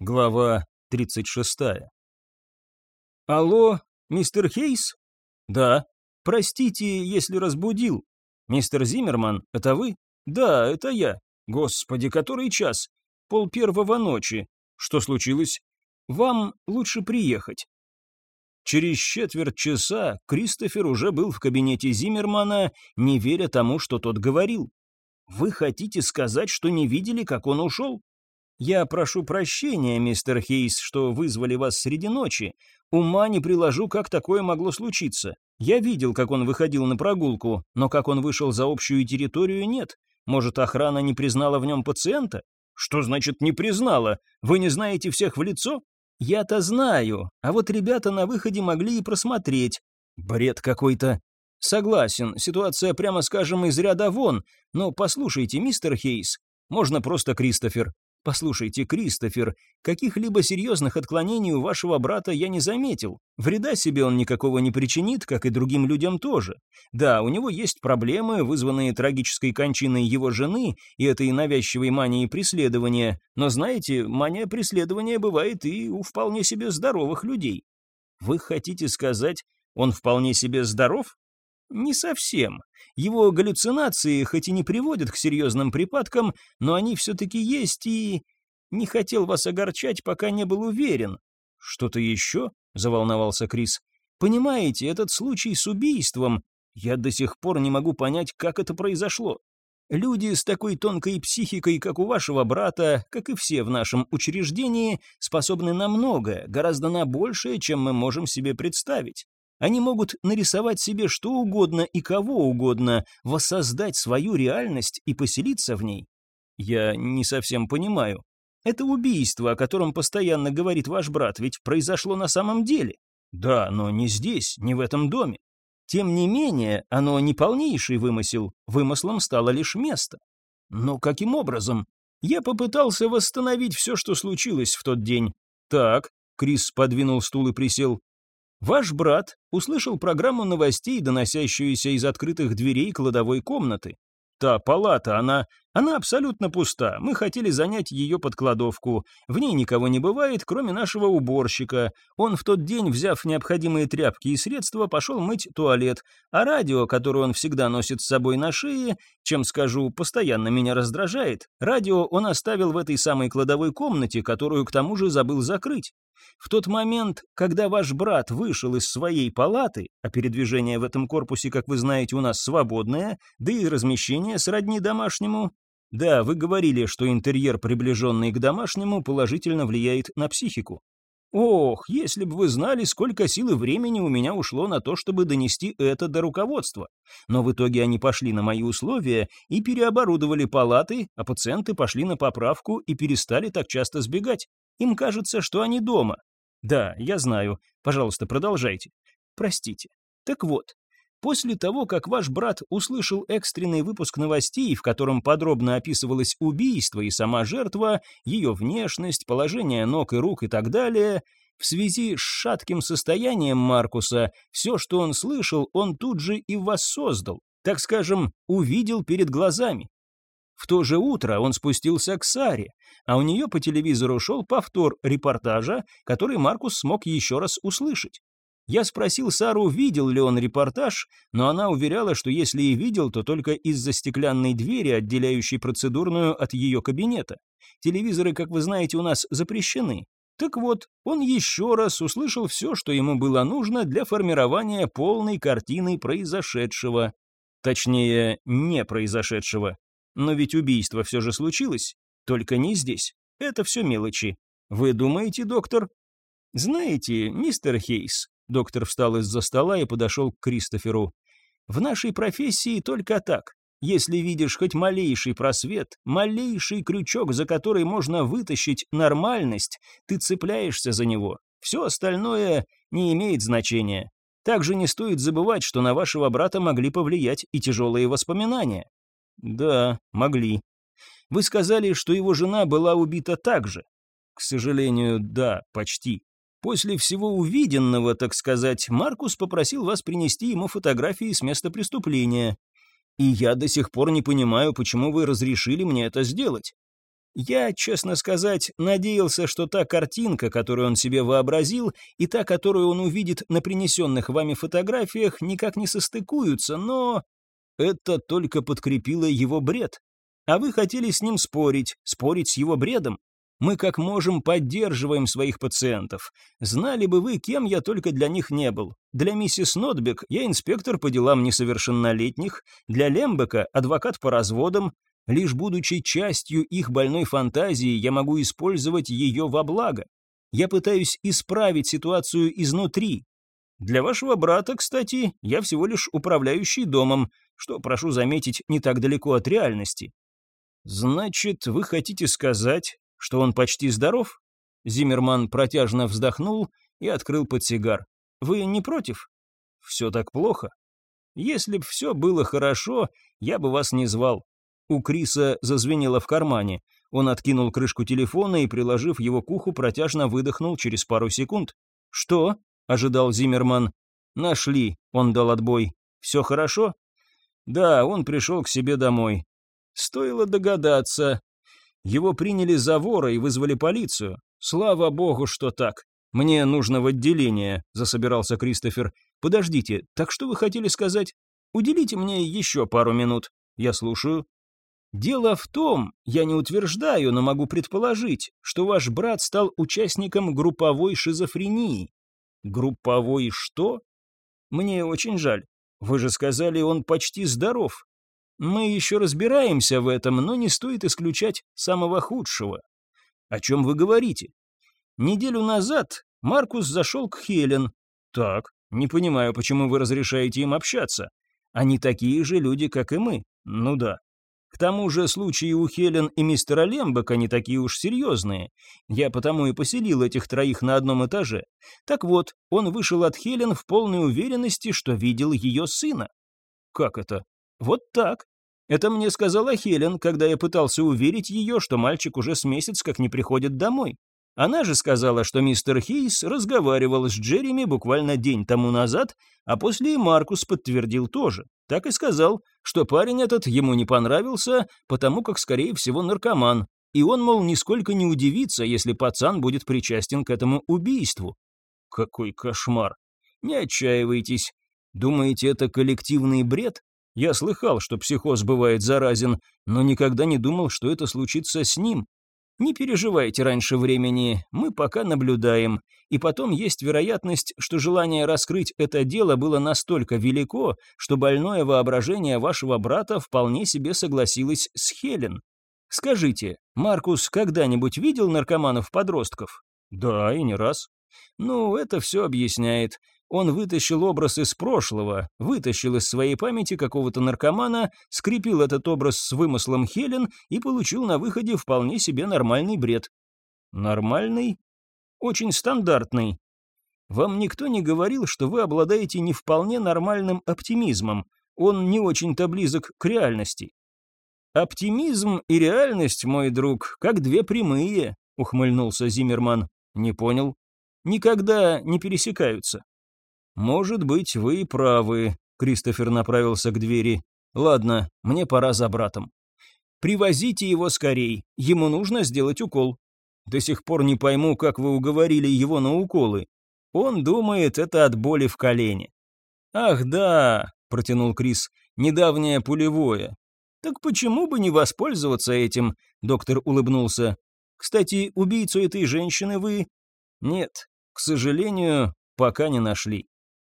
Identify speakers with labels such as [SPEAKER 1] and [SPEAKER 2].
[SPEAKER 1] Глава 36. Алло, мистер Хейс? Да. Простите, если разбудил. Мистер Зиммерман, это вы? Да, это я. Господи, который час? Пол первого ночи. Что случилось? Вам лучше приехать. Через четверть часа Кристофер уже был в кабинете Зиммермана, не веря тому, что тот говорил. «Вы хотите сказать, что не видели, как он ушел?» «Я прошу прощения, мистер Хейс, что вызвали вас среди ночи. Ума не приложу, как такое могло случиться. Я видел, как он выходил на прогулку, но как он вышел за общую территорию, нет. Может, охрана не признала в нем пациента? Что значит «не признала»? Вы не знаете всех в лицо? Я-то знаю, а вот ребята на выходе могли и просмотреть. Бред какой-то. Согласен, ситуация, прямо скажем, из ряда вон, но послушайте, мистер Хейс, можно просто Кристофер. «Послушайте, Кристофер, каких-либо серьезных отклонений у вашего брата я не заметил. Вреда себе он никакого не причинит, как и другим людям тоже. Да, у него есть проблемы, вызванные трагической кончиной его жены и этой навязчивой манией преследования, но знаете, мания преследования бывает и у вполне себе здоровых людей. Вы хотите сказать, он вполне себе здоров? Не совсем. Его галлюцинации хоть и не приводят к серьезным припадкам, но они все-таки есть и... Не хотел вас огорчать, пока не был уверен. Что-то еще? Заволновался Крис. Понимаете, этот случай с убийством... Я до сих пор не могу понять, как это произошло. Люди с такой тонкой психикой, как у вашего брата, как и все в нашем учреждении, способны на многое, гораздо на большее, чем мы можем себе представить. Они могут нарисовать себе что угодно и кого угодно, воссоздать свою реальность и поселиться в ней. Я не совсем понимаю. Это убийство, о котором постоянно говорит ваш брат, ведь произошло на самом деле. Да, но не здесь, не в этом доме. Тем не менее, оно не полнейший вымысел, вымыслом стало лишь место. Но каким образом? Я попытался восстановить все, что случилось в тот день. Так, Крис подвинул стул и присел. Ваш брат услышал программу новостей, доносящуюся из открытых дверей кладовой комнаты. Та палата, она... Она абсолютно пуста. Мы хотели занять ее под кладовку. В ней никого не бывает, кроме нашего уборщика. Он в тот день, взяв необходимые тряпки и средства, пошел мыть туалет. А радио, которое он всегда носит с собой на шее, чем, скажу, постоянно меня раздражает, радио он оставил в этой самой кладовой комнате, которую к тому же забыл закрыть. В тот момент, когда ваш брат вышел из своей палаты, а передвижение в этом корпусе, как вы знаете, у нас свободное, да и размещение сродни домашнему, да, вы говорили, что интерьер, приближенный к домашнему, положительно влияет на психику. Ох, если бы вы знали, сколько сил и времени у меня ушло на то, чтобы донести это до руководства. Но в итоге они пошли на мои условия и переоборудовали палаты, а пациенты пошли на поправку и перестали так часто сбегать. Им кажется, что они дома. Да, я знаю. Пожалуйста, продолжайте. Простите. Так вот, после того, как ваш брат услышал экстренный выпуск новостей, в котором подробно описывалось убийство и сама жертва, ее внешность, положение ног и рук и так далее, в связи с шатким состоянием Маркуса, все, что он слышал, он тут же и воссоздал, так скажем, увидел перед глазами. В то же утро он спустился к Саре, а у нее по телевизору шел повтор репортажа, который Маркус смог еще раз услышать. Я спросил Сару, видел ли он репортаж, но она уверяла, что если и видел, то только из-за стеклянной двери, отделяющей процедурную от ее кабинета. Телевизоры, как вы знаете, у нас запрещены. Так вот, он еще раз услышал все, что ему было нужно для формирования полной картины произошедшего. Точнее, не произошедшего. Но ведь убийство все же случилось, только не здесь. Это все мелочи. Вы думаете, доктор? Знаете, мистер Хейс, доктор встал из-за стола и подошел к Кристоферу. В нашей профессии только так. Если видишь хоть малейший просвет, малейший крючок, за который можно вытащить нормальность, ты цепляешься за него. Все остальное не имеет значения. Также не стоит забывать, что на вашего брата могли повлиять и тяжелые воспоминания. Да, могли. Вы сказали, что его жена была убита так же. К сожалению, да, почти. После всего увиденного, так сказать, Маркус попросил вас принести ему фотографии с места преступления. И я до сих пор не понимаю, почему вы разрешили мне это сделать. Я, честно сказать, надеялся, что та картинка, которую он себе вообразил, и та, которую он увидит на принесенных вами фотографиях, никак не состыкуются, но... Это только подкрепило его бред. А вы хотели с ним спорить, спорить с его бредом. Мы как можем поддерживаем своих пациентов. Знали бы вы, кем я только для них не был. Для миссис Нотбек я инспектор по делам несовершеннолетних, для Лембека адвокат по разводам. Лишь будучи частью их больной фантазии, я могу использовать ее во благо. Я пытаюсь исправить ситуацию изнутри. Для вашего брата, кстати, я всего лишь управляющий домом, что, прошу заметить, не так далеко от реальности. Значит, вы хотите сказать, что он почти здоров? Зиммерман протяжно вздохнул и открыл подсигар. Вы не против? Все так плохо. Если б все было хорошо, я бы вас не звал. У Криса зазвенело в кармане. Он откинул крышку телефона и, приложив его к уху, протяжно выдохнул через пару секунд. «Что?» — ожидал Зиммерман. «Нашли», — он дал отбой. «Все хорошо?» «Да, он пришел к себе домой. Стоило догадаться. Его приняли за вора и вызвали полицию. Слава богу, что так. Мне нужно в отделение, засобирался Кристофер. Подождите, так что вы хотели сказать? Уделите мне еще пару минут. Я слушаю. Дело в том, я не утверждаю, но могу предположить, что ваш брат стал участником групповой шизофрении. Групповой что? Мне очень жаль. Вы же сказали, он почти здоров. Мы еще разбираемся в этом, но не стоит исключать самого худшего. О чем вы говорите? Неделю назад Маркус зашел к Хелен. Так, не понимаю, почему вы разрешаете им общаться. Они такие же люди, как и мы. Ну да. К тому же случаи у Хелен и мистера Лембека не такие уж серьезные. Я потому и поселил этих троих на одном этаже. Так вот, он вышел от Хелен в полной уверенности, что видел ее сына. Как это? Вот так. Это мне сказала Хелен, когда я пытался уверить ее, что мальчик уже с месяц как не приходит домой. Она же сказала, что мистер Хейс разговаривал с Джереми буквально день тому назад, а после и Маркус подтвердил тоже. Так и сказал, что парень этот ему не понравился, потому как, скорее всего, наркоман. И он, мол, нисколько не удивится, если пацан будет причастен к этому убийству. Какой кошмар. Не отчаивайтесь. Думаете, это коллективный бред? Я слыхал, что психоз бывает заразен, но никогда не думал, что это случится с ним. Не переживайте раньше времени, мы пока наблюдаем. И потом есть вероятность, что желание раскрыть это дело было настолько велико, что больное воображение вашего брата вполне себе согласилось с Хелен. Скажите, Маркус когда-нибудь видел наркоманов-подростков? Да, и не раз. Ну, это все объясняет. Он вытащил образ из прошлого, вытащил из своей памяти какого-то наркомана, скрепил этот образ с вымыслом Хелен и получил на выходе вполне себе нормальный бред. Нормальный? Очень стандартный. Вам никто не говорил, что вы обладаете не вполне нормальным оптимизмом. Он не очень-то близок к реальности. Оптимизм и реальность, мой друг, как две прямые, ухмыльнулся Зиммерман. Не понял. Никогда не пересекаются. «Может быть, вы и правы», — Кристофер направился к двери. «Ладно, мне пора за братом». «Привозите его скорей, ему нужно сделать укол». «До сих пор не пойму, как вы уговорили его на уколы. Он думает, это от боли в колене». «Ах да», — протянул Крис, — «недавнее пулевое». «Так почему бы не воспользоваться этим?» — доктор улыбнулся. «Кстати, убийцу этой женщины вы...» «Нет, к сожалению, пока не нашли».